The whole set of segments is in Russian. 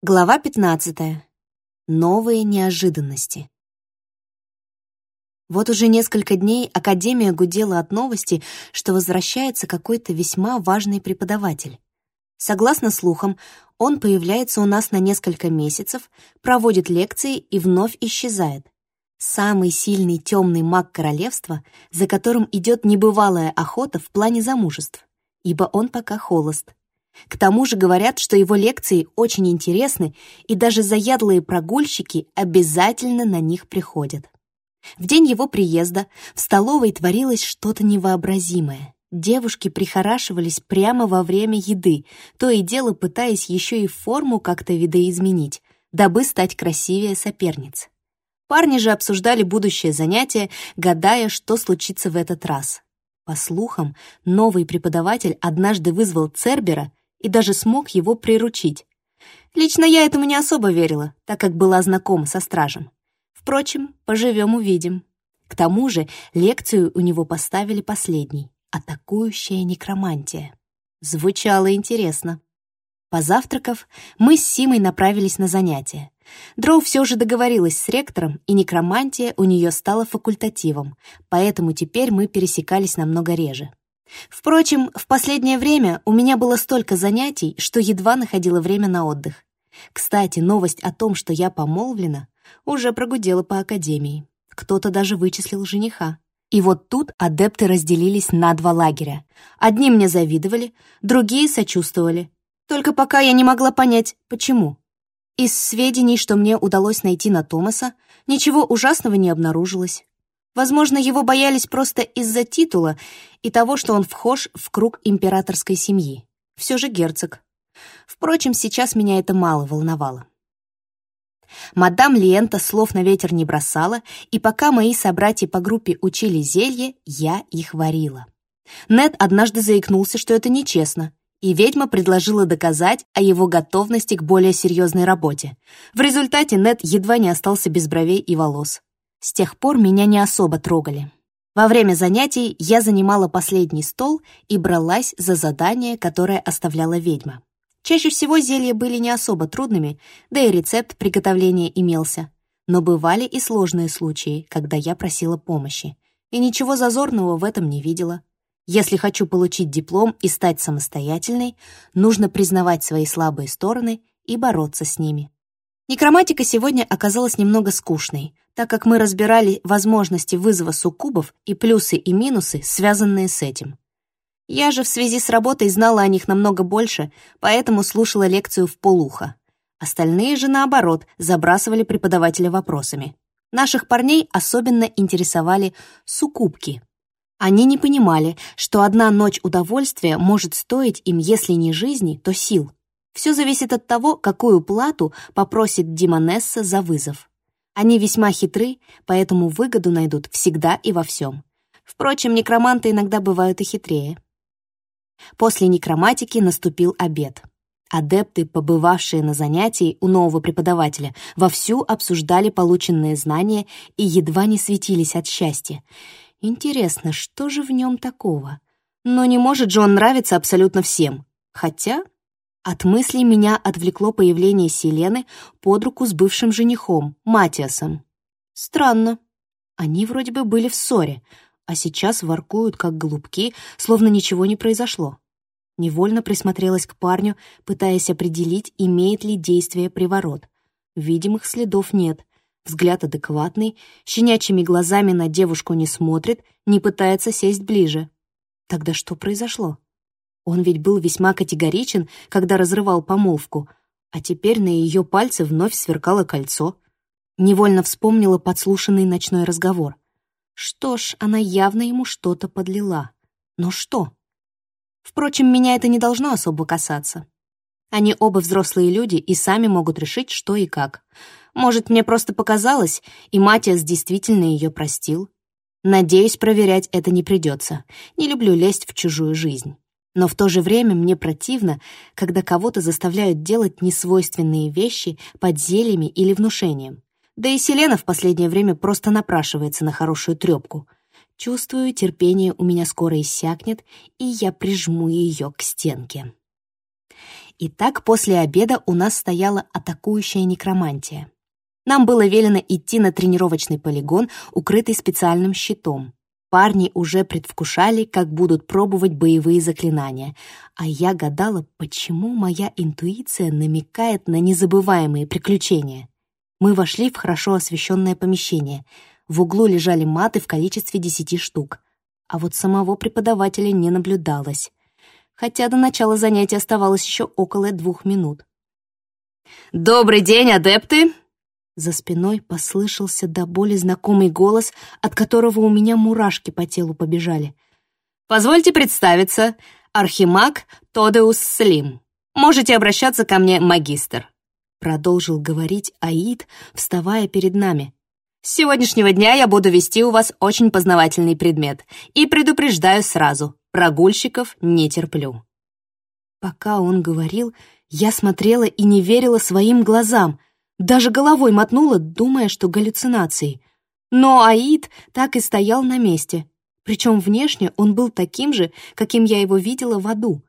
Глава 15. Новые неожиданности. Вот уже несколько дней Академия гудела от новости, что возвращается какой-то весьма важный преподаватель. Согласно слухам, он появляется у нас на несколько месяцев, проводит лекции и вновь исчезает. Самый сильный темный маг королевства, за которым идет небывалая охота в плане замужеств, ибо он пока холост. К тому же говорят, что его лекции очень интересны, и даже заядлые прогульщики обязательно на них приходят. В день его приезда в столовой творилось что-то невообразимое. Девушки прихорашивались прямо во время еды, то и дело пытаясь еще и форму как-то видоизменить, дабы стать красивее соперниц. Парни же обсуждали будущее занятие, гадая, что случится в этот раз. По слухам, новый преподаватель однажды вызвал Цербера и даже смог его приручить. Лично я этому не особо верила, так как была знакома со стражем. Впрочем, поживем-увидим. К тому же лекцию у него поставили последней — «Атакующая некромантия». Звучало интересно. Позавтракав, мы с Симой направились на занятия. Дроу все же договорилась с ректором, и некромантия у нее стала факультативом, поэтому теперь мы пересекались намного реже. Впрочем, в последнее время у меня было столько занятий, что едва находила время на отдых. Кстати, новость о том, что я помолвлена, уже прогудела по академии. Кто-то даже вычислил жениха. И вот тут адепты разделились на два лагеря. Одни мне завидовали, другие сочувствовали. Только пока я не могла понять, почему. Из сведений, что мне удалось найти на Томаса, ничего ужасного не обнаружилось. Возможно, его боялись просто из-за титула и того, что он вхож в круг императорской семьи. Все же герцог. Впрочем, сейчас меня это мало волновало. Мадам Лента слов на ветер не бросала, и пока мои собратья по группе учили зелье, я их варила. Нед однажды заикнулся, что это нечестно, и ведьма предложила доказать о его готовности к более серьезной работе. В результате Нед едва не остался без бровей и волос. С тех пор меня не особо трогали. Во время занятий я занимала последний стол и бралась за задание, которое оставляла ведьма. Чаще всего зелья были не особо трудными, да и рецепт приготовления имелся. Но бывали и сложные случаи, когда я просила помощи. И ничего зазорного в этом не видела. Если хочу получить диплом и стать самостоятельной, нужно признавать свои слабые стороны и бороться с ними. Некроматика сегодня оказалась немного скучной, так как мы разбирали возможности вызова суккубов и плюсы и минусы, связанные с этим. Я же в связи с работой знала о них намного больше, поэтому слушала лекцию в полухо. Остальные же, наоборот, забрасывали преподавателя вопросами. Наших парней особенно интересовали суккубки. Они не понимали, что одна ночь удовольствия может стоить им, если не жизни, то сил. Все зависит от того, какую плату попросит Димонесса за вызов. Они весьма хитры, поэтому выгоду найдут всегда и во всем. Впрочем, некроманты иногда бывают и хитрее. После некроматики наступил обед. Адепты, побывавшие на занятии у нового преподавателя, вовсю обсуждали полученные знания и едва не светились от счастья. Интересно, что же в нем такого? Но не может же он нравиться абсолютно всем. Хотя от мыслей меня отвлекло появление Селены под руку с бывшим женихом, Матиасом. Странно. Они вроде бы были в ссоре, а сейчас воркуют, как голубки, словно ничего не произошло. Невольно присмотрелась к парню, пытаясь определить, имеет ли действие приворот. Видимых следов нет. Взгляд адекватный, щенячьими глазами на девушку не смотрит, не пытается сесть ближе. Тогда что произошло? Он ведь был весьма категоричен, когда разрывал помолвку, а теперь на ее пальце вновь сверкало кольцо. Невольно вспомнила подслушанный ночной разговор. Что ж, она явно ему что-то подлила. Но что? Впрочем, меня это не должно особо касаться. Они оба взрослые люди и сами могут решить, что и как. Может, мне просто показалось, и Матиас действительно ее простил. Надеюсь, проверять это не придется. Не люблю лезть в чужую жизнь. Но в то же время мне противно, когда кого-то заставляют делать несвойственные вещи под зельями или внушением. Да и Селена в последнее время просто напрашивается на хорошую трёпку. Чувствую, терпение у меня скоро иссякнет, и я прижму ее к стенке. Итак, после обеда у нас стояла атакующая некромантия. Нам было велено идти на тренировочный полигон, укрытый специальным щитом. Парни уже предвкушали, как будут пробовать боевые заклинания, а я гадала, почему моя интуиция намекает на незабываемые приключения. Мы вошли в хорошо освещенное помещение. В углу лежали маты в количестве десяти штук. А вот самого преподавателя не наблюдалось. Хотя до начала занятия оставалось еще около двух минут. «Добрый день, адепты!» За спиной послышался до боли знакомый голос, от которого у меня мурашки по телу побежали. «Позвольте представиться, Архимаг Тодеус Слим. Можете обращаться ко мне, магистр», — продолжил говорить Аид, вставая перед нами. «С сегодняшнего дня я буду вести у вас очень познавательный предмет и предупреждаю сразу, прогульщиков не терплю». Пока он говорил, я смотрела и не верила своим глазам — даже головой мотнула, думая, что галлюцинации. Но Аид так и стоял на месте. Причем внешне он был таким же, каким я его видела в аду.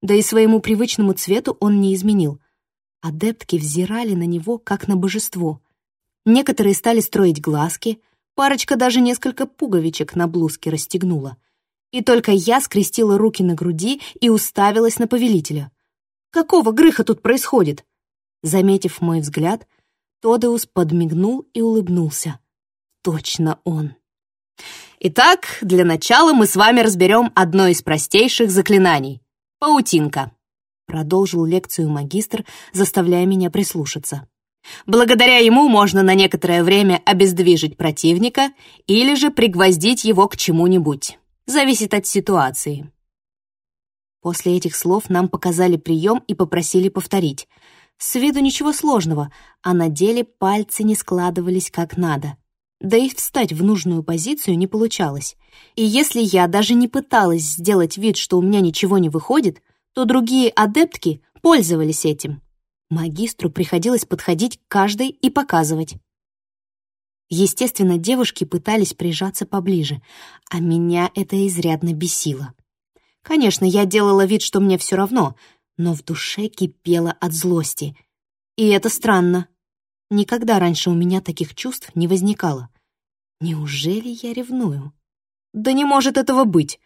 Да и своему привычному цвету он не изменил. Адептки взирали на него, как на божество. Некоторые стали строить глазки, парочка даже несколько пуговичек на блузке расстегнула. И только я скрестила руки на груди и уставилась на повелителя. Какого грыха тут происходит? Заметив мой взгляд, Тодеус подмигнул и улыбнулся. Точно он. Итак, для начала мы с вами разберем одно из простейших заклинаний — паутинка. Продолжил лекцию магистр, заставляя меня прислушаться. Благодаря ему можно на некоторое время обездвижить противника или же пригвоздить его к чему-нибудь. Зависит от ситуации. После этих слов нам показали прием и попросили повторить — с виду ничего сложного, а на деле пальцы не складывались как надо. Да и встать в нужную позицию не получалось. И если я даже не пыталась сделать вид, что у меня ничего не выходит, то другие адептки пользовались этим. Магистру приходилось подходить к каждой и показывать. Естественно, девушки пытались прижаться поближе, а меня это изрядно бесило. Конечно, я делала вид, что мне все равно — но в душе кипело от злости. И это странно. Никогда раньше у меня таких чувств не возникало. Неужели я ревную? Да не может этого быть.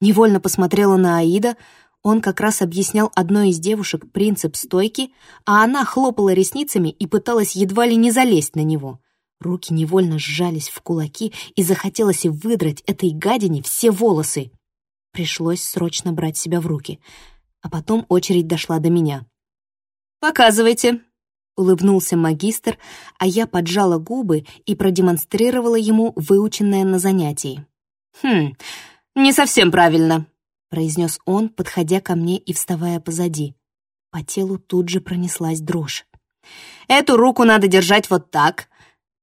Невольно посмотрела на Аида, он как раз объяснял одной из девушек принцип стойки, а она хлопала ресницами и пыталась едва ли не залезть на него. Руки невольно сжались в кулаки и захотелось выдрать этой гадине все волосы. Пришлось срочно брать себя в руки — а потом очередь дошла до меня. «Показывайте», — улыбнулся магистр, а я поджала губы и продемонстрировала ему выученное на занятии. «Хм, не совсем правильно», — произнес он, подходя ко мне и вставая позади. По телу тут же пронеслась дрожь. «Эту руку надо держать вот так», —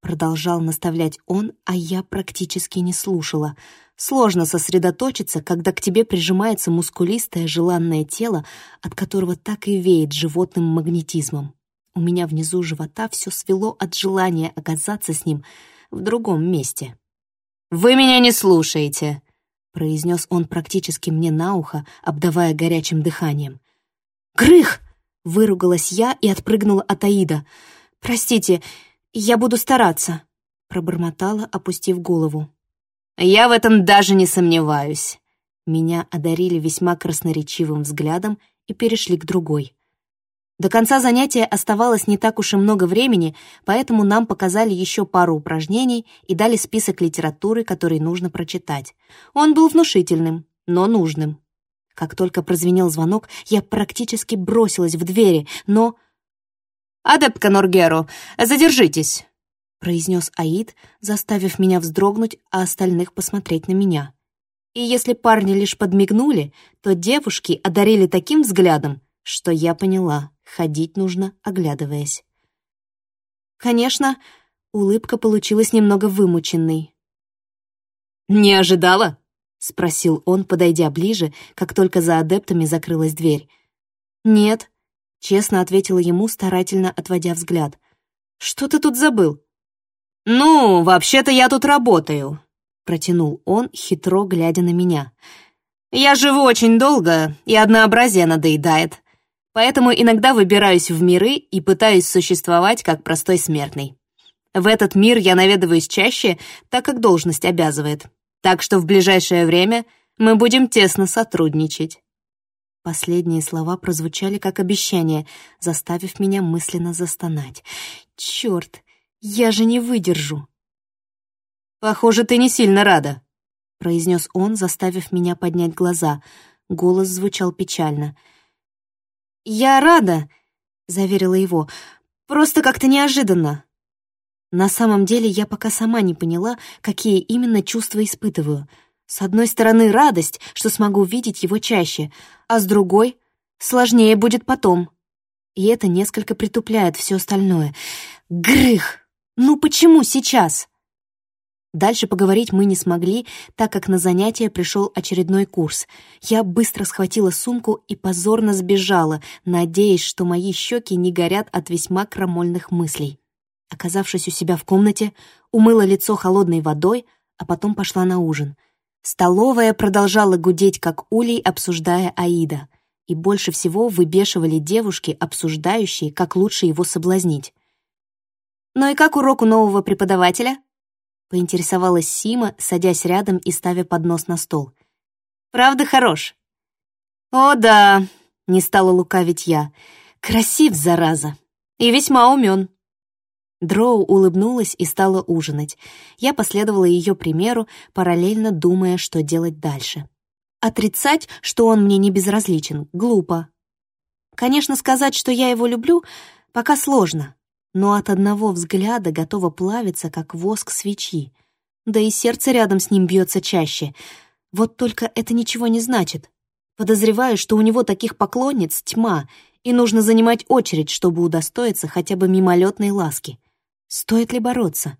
продолжал наставлять он, а я практически не слушала — Сложно сосредоточиться, когда к тебе прижимается мускулистое желанное тело, от которого так и веет животным магнетизмом. У меня внизу живота все свело от желания оказаться с ним в другом месте. «Вы меня не слушаете», — произнес он практически мне на ухо, обдавая горячим дыханием. «Грых!» — выругалась я и отпрыгнула от Аида. «Простите, я буду стараться», — пробормотала, опустив голову. «Я в этом даже не сомневаюсь». Меня одарили весьма красноречивым взглядом и перешли к другой. До конца занятия оставалось не так уж и много времени, поэтому нам показали еще пару упражнений и дали список литературы, который нужно прочитать. Он был внушительным, но нужным. Как только прозвенел звонок, я практически бросилась в двери, но... «Адепт Норгеру, задержитесь!» произнес Аид, заставив меня вздрогнуть, а остальных посмотреть на меня. И если парни лишь подмигнули, то девушки одарили таким взглядом, что я поняла, ходить нужно, оглядываясь. Конечно, улыбка получилась немного вымученной. «Не ожидала?» — спросил он, подойдя ближе, как только за адептами закрылась дверь. «Нет», — честно ответила ему, старательно отводя взгляд. «Что ты тут забыл?» «Ну, вообще-то я тут работаю», — протянул он, хитро глядя на меня. «Я живу очень долго, и однообразие надоедает. Поэтому иногда выбираюсь в миры и пытаюсь существовать как простой смертный. В этот мир я наведываюсь чаще, так как должность обязывает. Так что в ближайшее время мы будем тесно сотрудничать». Последние слова прозвучали как обещание, заставив меня мысленно застонать. «Чёрт, я же не выдержу!» «Похоже, ты не сильно рада», — произнес он, заставив меня поднять глаза. Голос звучал печально. «Я рада», — заверила его, — «просто как-то неожиданно». На самом деле я пока сама не поняла, какие именно чувства испытываю. С одной стороны, радость, что смогу видеть его чаще, а с другой — сложнее будет потом. И это несколько притупляет все остальное. Грых! Ну почему сейчас? Дальше поговорить мы не смогли, так как на занятие пришел очередной курс. Я быстро схватила сумку и позорно сбежала, надеясь, что мои щеки не горят от весьма крамольных мыслей. Оказавшись у себя в комнате, умыла лицо холодной водой, а потом пошла на ужин. Столовая продолжала гудеть, как улей, обсуждая Аида. И больше всего выбешивали девушки, обсуждающие, как лучше его соблазнить. «Ну и как урок у нового преподавателя?» поинтересовалась Сима, садясь рядом и ставя поднос на стол. «Правда хорош?» «О да», — не стала лукавить я. «Красив, зараза, и весьма умен». Дроу улыбнулась и стала ужинать. Я последовала ее примеру, параллельно думая, что делать дальше. Отрицать, что он мне не безразличен, глупо. Конечно, сказать, что я его люблю, пока сложно, но от одного взгляда готова плавиться, как воск свечи. Да и сердце рядом с ним бьется чаще. Вот только это ничего не значит. Подозреваю, что у него таких поклонниц тьма, и нужно занимать очередь, чтобы удостоиться хотя бы мимолетной ласки. Стоит ли бороться?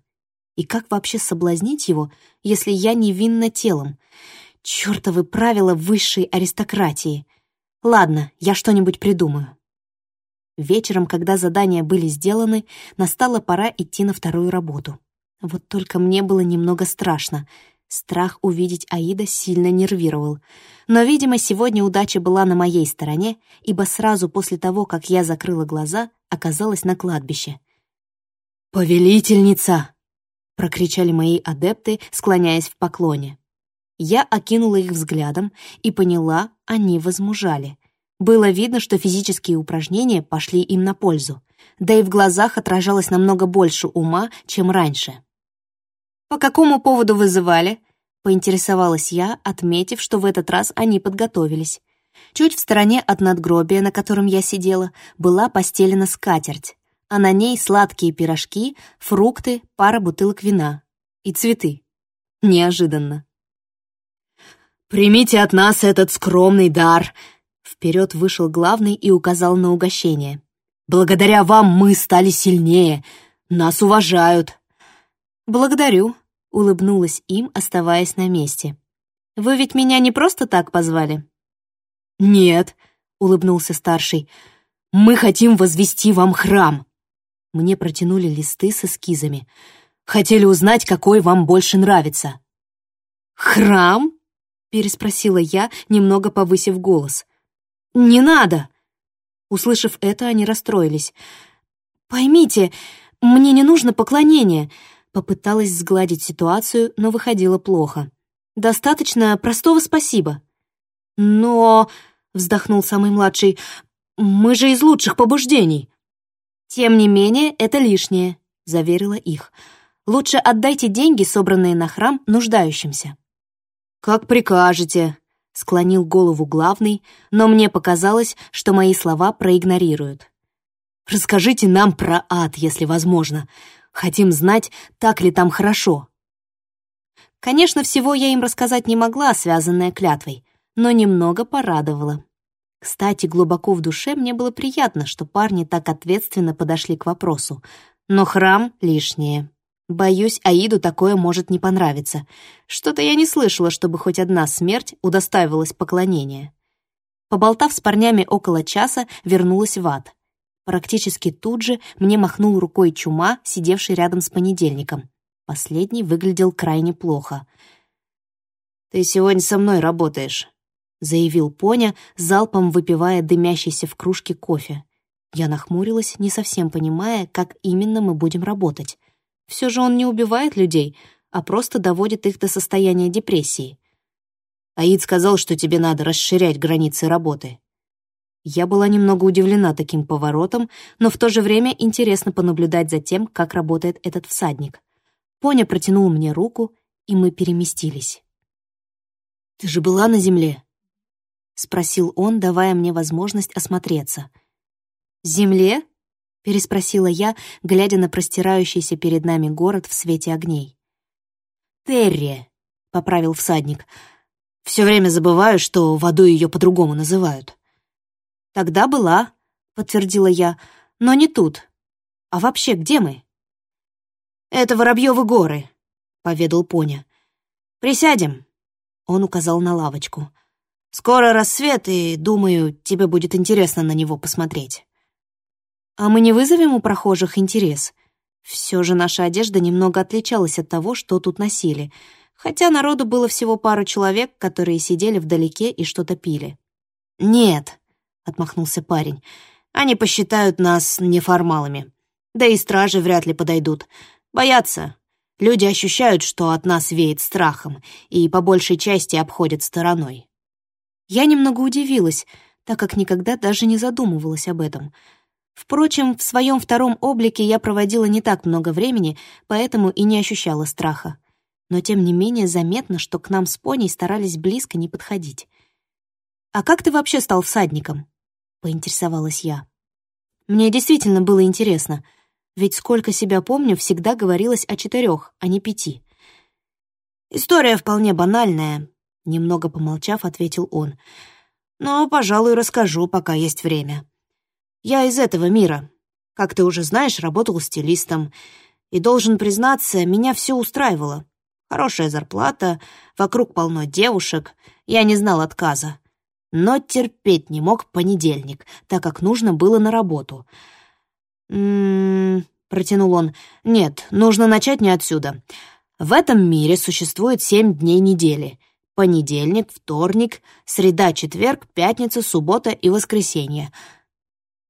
И как вообще соблазнить его, если я невинна телом? Чёртовы правила высшей аристократии. Ладно, я что-нибудь придумаю. Вечером, когда задания были сделаны, настала пора идти на вторую работу. Вот только мне было немного страшно. Страх увидеть Аида сильно нервировал. Но, видимо, сегодня удача была на моей стороне, ибо сразу после того, как я закрыла глаза, оказалась на кладбище. «Повелительница!» — прокричали мои адепты, склоняясь в поклоне. Я окинула их взглядом и поняла, они возмужали. Было видно, что физические упражнения пошли им на пользу, да и в глазах отражалось намного больше ума, чем раньше. «По какому поводу вызывали?» — поинтересовалась я, отметив, что в этот раз они подготовились. Чуть в стороне от надгробия, на котором я сидела, была постелена скатерть, а на ней сладкие пирожки, фрукты, пара бутылок вина и цветы. Неожиданно. «Примите от нас этот скромный дар!» Вперед вышел главный и указал на угощение. «Благодаря вам мы стали сильнее. Нас уважают». «Благодарю», — улыбнулась им, оставаясь на месте. «Вы ведь меня не просто так позвали?» «Нет», — улыбнулся старший. «Мы хотим возвести вам храм». Мне протянули листы с эскизами. «Хотели узнать, какой вам больше нравится». «Храм?» — переспросила я, немного повысив голос. «Не надо!» Услышав это, они расстроились. «Поймите, мне не нужно поклонение», Попыталась сгладить ситуацию, но выходило плохо. «Достаточно простого спасибо». «Но...» — вздохнул самый младший. «Мы же из лучших побуждений». «Тем не менее, это лишнее», — заверила их. «Лучше отдайте деньги, собранные на храм, нуждающимся». «Как прикажете», — склонил голову главный, но мне показалось, что мои слова проигнорируют. «Расскажите нам про ад, если возможно. Хотим знать, так ли там хорошо». Конечно, всего я им рассказать не могла, связанная клятвой, но немного порадовала. Кстати, глубоко в душе мне было приятно, что парни так ответственно подошли к вопросу. Но храм лишнее. Боюсь, Аиду такое может не понравиться. Что-то я не слышала, чтобы хоть одна смерть удостаивалась поклонения. Поболтав с парнями около часа, вернулась в ад. Практически тут же мне махнул рукой чума, сидевший рядом с понедельником. Последний выглядел крайне плохо. «Ты сегодня со мной работаешь», заявил Поня, залпом выпивая дымящийся в кружке кофе. Я нахмурилась, не совсем понимая, как именно мы будем работать. Все же он не убивает людей, а просто доводит их до состояния депрессии. Аид сказал, что тебе надо расширять границы работы. Я была немного удивлена таким поворотом, но в то же время интересно понаблюдать за тем, как работает этот всадник. Поня протянул мне руку, и мы переместились. «Ты же была на земле?» — спросил он, давая мне возможность осмотреться. «Земле?» — переспросила я, глядя на простирающийся перед нами город в свете огней. «Терри», — поправил всадник. «Все время забываю, что в аду ее по-другому называют». «Тогда была», — подтвердила я, — «но не тут. А вообще, где мы?» «Это Воробьевы горы», — поведал Поня. «Присядем», — он указал на лавочку. «Скоро рассвет, и, думаю, тебе будет интересно на него посмотреть». «А мы не вызовем у прохожих интерес?» Все же наша одежда немного отличалась от того, что тут носили, хотя народу было всего пару человек, которые сидели вдалеке и что-то пили. «Нет», — отмахнулся парень. «Они посчитают нас неформалами. Да и стражи вряд ли подойдут. Боятся. Люди ощущают, что от нас веет страхом, и по большей части обходят стороной». Я немного удивилась, так как никогда даже не задумывалась об этом. Впрочем, в своем втором облике я проводила не так много времени, поэтому и не ощущала страха. Но тем не менее заметно, что к нам с Поней старались близко не подходить. «А как ты вообще стал всадником?» поинтересовалась я. Мне действительно было интересно, ведь сколько себя помню, всегда говорилось о четырех, а не пяти. «История вполне банальная», — немного помолчав, ответил он. «Но, пожалуй, расскажу, пока есть время. Я из этого мира. Как ты уже знаешь, работал стилистом. И, должен признаться, меня все устраивало. Хорошая зарплата, вокруг полно девушек, я не знал отказа но терпеть не мог понедельник, так как нужно было на работу. «М-м-м», протянул он, — «нет, нужно начать не отсюда. В этом мире существует семь дней недели. Понедельник, вторник, среда, четверг, пятница, суббота и воскресенье».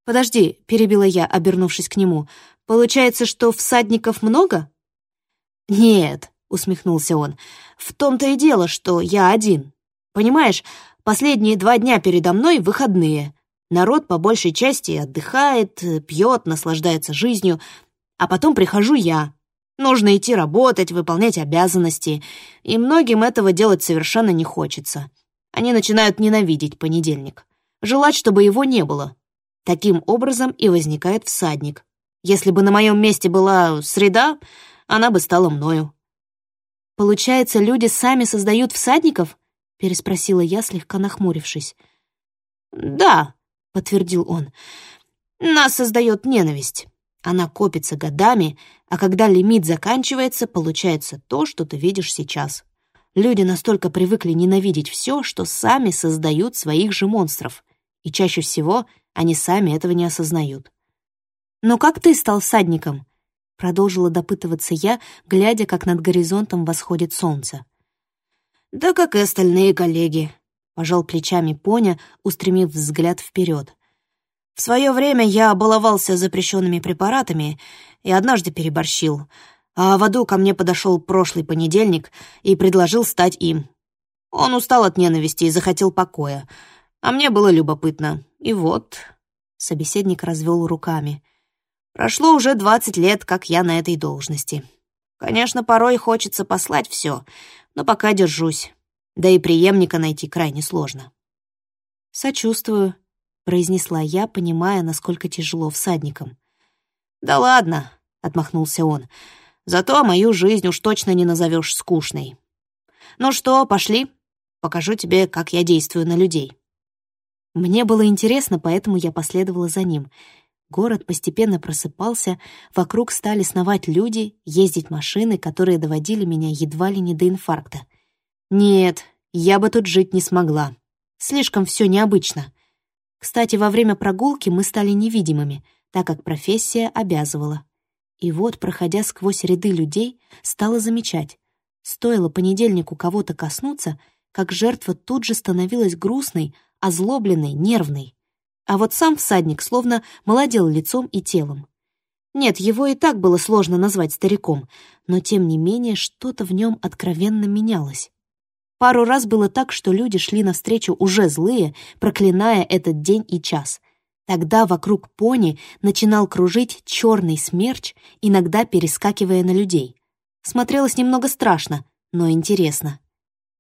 «Подожди», — перебила я, обернувшись к нему, — «получается, что всадников много?» «Нет», — усмехнулся он, — «в том-то и дело, что я один. Понимаешь, Последние два дня передо мной выходные. Народ по большей части отдыхает, пьет, наслаждается жизнью. А потом прихожу я. Нужно идти работать, выполнять обязанности. И многим этого делать совершенно не хочется. Они начинают ненавидеть понедельник. Желать, чтобы его не было. Таким образом и возникает всадник. Если бы на моем месте была среда, она бы стала мною. Получается, люди сами создают всадников? — переспросила я, слегка нахмурившись. «Да», — подтвердил он, — «нас создает ненависть. Она копится годами, а когда лимит заканчивается, получается то, что ты видишь сейчас. Люди настолько привыкли ненавидеть все, что сами создают своих же монстров, и чаще всего они сами этого не осознают. «Но как ты стал садником?» — продолжила допытываться я, глядя, как над горизонтом восходит солнце. «Да как и остальные коллеги», — пожал плечами Поня, устремив взгляд вперед. «В свое время я баловался запрещенными препаратами и однажды переборщил, а в аду ко мне подошел прошлый понедельник и предложил стать им. Он устал от ненависти и захотел покоя, а мне было любопытно. И вот...» — собеседник развел руками. «Прошло уже двадцать лет, как я на этой должности. Конечно, порой хочется послать все, но пока держусь. Да и преемника найти крайне сложно. «Сочувствую», — произнесла я, понимая, насколько тяжело всадникам. «Да ладно», — отмахнулся он, — «зато мою жизнь уж точно не назовешь скучной. Ну что, пошли, покажу тебе, как я действую на людей». Мне было интересно, поэтому я последовала за ним. Город постепенно просыпался, вокруг стали сновать люди, ездить машины, которые доводили меня едва ли не до инфаркта. Нет, я бы тут жить не смогла. Слишком все необычно. Кстати, во время прогулки мы стали невидимыми, так как профессия обязывала. И вот, проходя сквозь ряды людей, стала замечать. Стоило понедельнику кого-то коснуться, как жертва тут же становилась грустной, озлобленной, нервной. А вот сам всадник словно молодел лицом и телом. Нет, его и так было сложно назвать стариком, но тем не менее что-то в нем откровенно менялось. Пару раз было так, что люди шли навстречу уже злые, проклиная этот день и час. Тогда вокруг пони начинал кружить черный смерч, иногда перескакивая на людей. Смотрелось немного страшно, но интересно.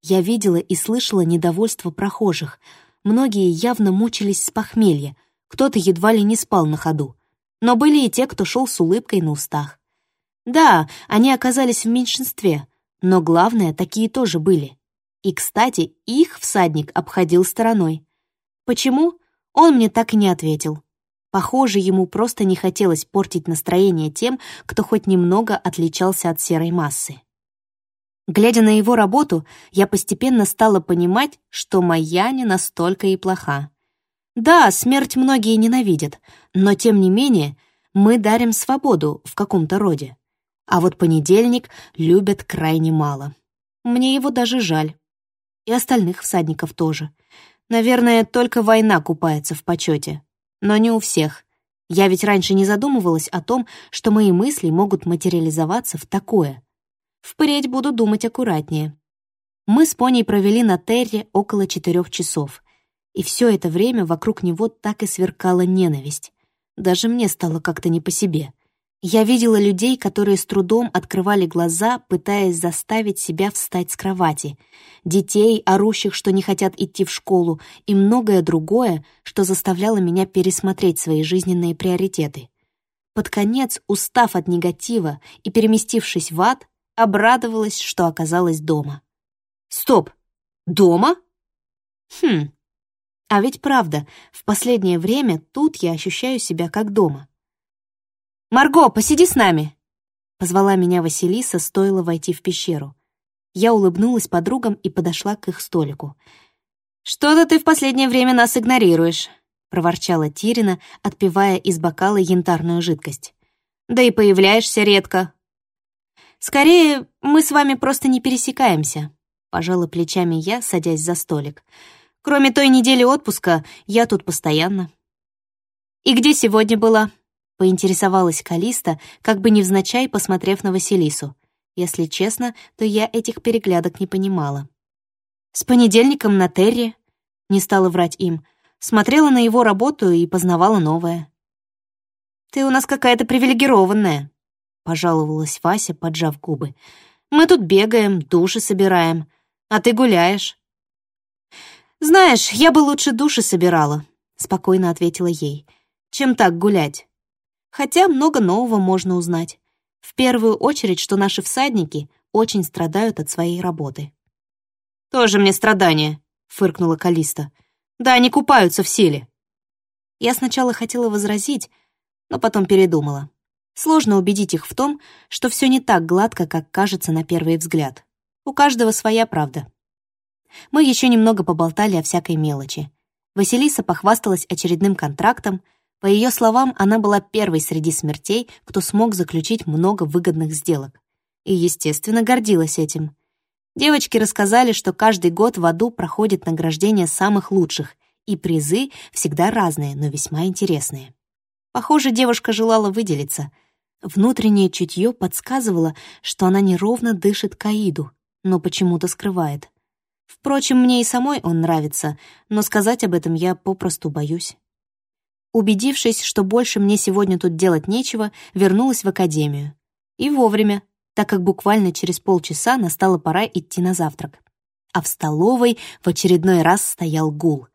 Я видела и слышала недовольство прохожих. Многие явно мучились с похмелья, кто-то едва ли не спал на ходу. Но были и те, кто шел с улыбкой на устах. Да, они оказались в меньшинстве, но главное, такие тоже были. И, кстати, их всадник обходил стороной. Почему? Он мне так и не ответил. Похоже, ему просто не хотелось портить настроение тем, кто хоть немного отличался от серой массы. Глядя на его работу, я постепенно стала понимать, что моя не настолько и плоха. Да, смерть многие ненавидят, но тем не менее мы дарим свободу в каком-то роде. А вот понедельник любят крайне мало. Мне его даже жаль. И остальных всадников тоже. Наверное, только война купается в почете. Но не у всех. Я ведь раньше не задумывалась о том, что мои мысли могут материализоваться в такое. Впредь буду думать аккуратнее. Мы с Поней провели на Терре около четырех часов. И все это время вокруг него так и сверкала ненависть. Даже мне стало как-то не по себе. Я видела людей, которые с трудом открывали глаза, пытаясь заставить себя встать с кровати, детей, орущих, что не хотят идти в школу, и многое другое, что заставляло меня пересмотреть свои жизненные приоритеты. Под конец, устав от негатива и переместившись в ад, обрадовалась, что оказалась дома. Стоп! Дома? Хм. А ведь правда, в последнее время тут я ощущаю себя как дома. «Марго, посиди с нами!» Позвала меня Василиса, стоило войти в пещеру. Я улыбнулась подругам и подошла к их столику. «Что-то ты в последнее время нас игнорируешь», — проворчала Тирина, отпивая из бокала янтарную жидкость. «Да и появляешься редко, «Скорее, мы с вами просто не пересекаемся», — пожала плечами я, садясь за столик. «Кроме той недели отпуска, я тут постоянно». «И где сегодня была?» — поинтересовалась Калиста, как бы невзначай посмотрев на Василису. Если честно, то я этих переглядок не понимала. «С понедельником на Терре», — не стала врать им, смотрела на его работу и познавала новое. «Ты у нас какая-то привилегированная», — пожаловалась Вася, поджав губы. «Мы тут бегаем, души собираем, а ты гуляешь». «Знаешь, я бы лучше души собирала», — спокойно ответила ей, «чем так гулять. Хотя много нового можно узнать. В первую очередь, что наши всадники очень страдают от своей работы». «Тоже мне страдания», — фыркнула Калиста. «Да они купаются в силе». Я сначала хотела возразить, но потом передумала. Сложно убедить их в том, что все не так гладко, как кажется на первый взгляд. У каждого своя правда. Мы еще немного поболтали о всякой мелочи. Василиса похвасталась очередным контрактом. По ее словам, она была первой среди смертей, кто смог заключить много выгодных сделок. И, естественно, гордилась этим. Девочки рассказали, что каждый год в аду проходит награждение самых лучших, и призы всегда разные, но весьма интересные. Похоже, девушка желала выделиться — Внутреннее чутье подсказывало, что она неровно дышит Каиду, но почему-то скрывает. Впрочем, мне и самой он нравится, но сказать об этом я попросту боюсь. Убедившись, что больше мне сегодня тут делать нечего, вернулась в академию. И вовремя, так как буквально через полчаса настала пора идти на завтрак. А в столовой в очередной раз стоял гул.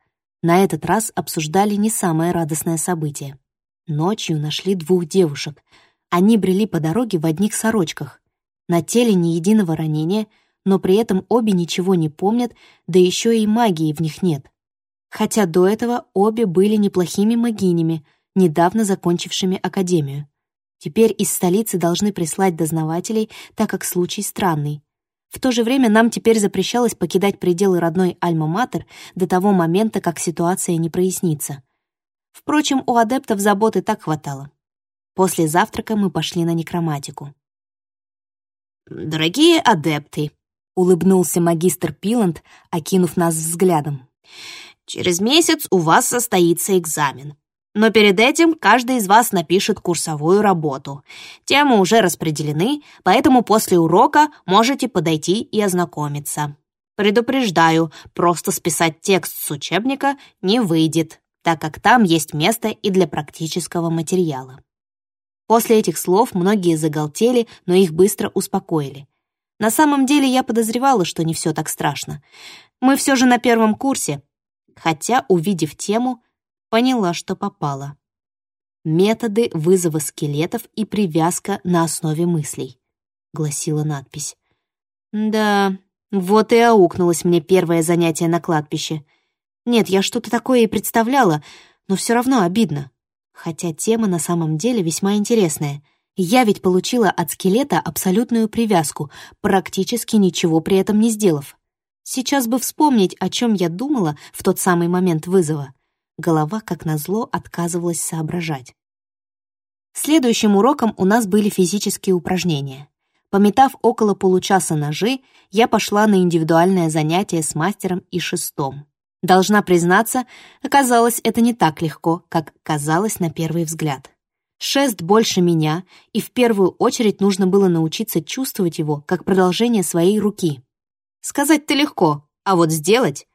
На этот раз обсуждали не самое радостное событие. Ночью нашли двух девушек — они брели по дороге в одних сорочках. На теле ни единого ранения, но при этом обе ничего не помнят, да еще и магии в них нет. Хотя до этого обе были неплохими магинями, недавно закончившими академию. Теперь из столицы должны прислать дознавателей, так как случай странный. В то же время нам теперь запрещалось покидать пределы родной Альма-Матер до того момента, как ситуация не прояснится. Впрочем, у адептов заботы так хватало. После завтрака мы пошли на некроматику. «Дорогие адепты», — улыбнулся магистр Пиланд, окинув нас взглядом. «Через месяц у вас состоится экзамен. Но перед этим каждый из вас напишет курсовую работу. Темы уже распределены, поэтому после урока можете подойти и ознакомиться. Предупреждаю, просто списать текст с учебника не выйдет, так как там есть место и для практического материала. После этих слов многие заголтели, но их быстро успокоили. На самом деле я подозревала, что не все так страшно. Мы все же на первом курсе, хотя, увидев тему, поняла, что попала. «Методы вызова скелетов и привязка на основе мыслей», — гласила надпись. «Да, вот и аукнулось мне первое занятие на кладбище. Нет, я что-то такое и представляла, но все равно обидно. Хотя тема на самом деле весьма интересная. Я ведь получила от скелета абсолютную привязку, практически ничего при этом не сделав. Сейчас бы вспомнить, о чем я думала в тот самый момент вызова. Голова, как назло, отказывалась соображать. Следующим уроком у нас были физические упражнения. Пометав около получаса ножи, я пошла на индивидуальное занятие с мастером и шестом. Должна признаться, оказалось это не так легко, как казалось на первый взгляд. Шест больше меня, и в первую очередь нужно было научиться чувствовать его как продолжение своей руки. Сказать-то легко, а вот сделать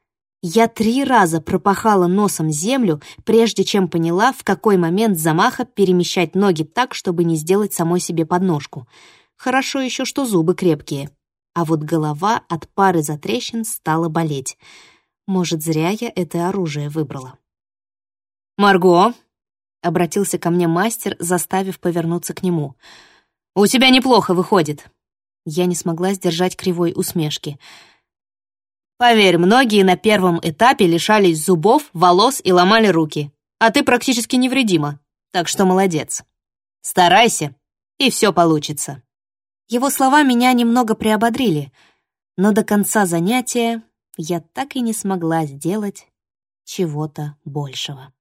я три раза пропахала носом землю, прежде чем поняла, в какой момент замаха перемещать ноги так, чтобы не сделать самой себе подножку. Хорошо еще, что зубы крепкие. А вот голова от пары затрещин стала болеть. Может, зря я это оружие выбрала. «Марго!» — обратился ко мне мастер, заставив повернуться к нему. «У тебя неплохо выходит». Я не смогла сдержать кривой усмешки — Поверь, многие на первом этапе лишались зубов, волос и ломали руки. А ты практически невредима, так что молодец. Старайся, и все получится. Его слова меня немного приободрили, но до конца занятия я так и не смогла сделать чего-то большего.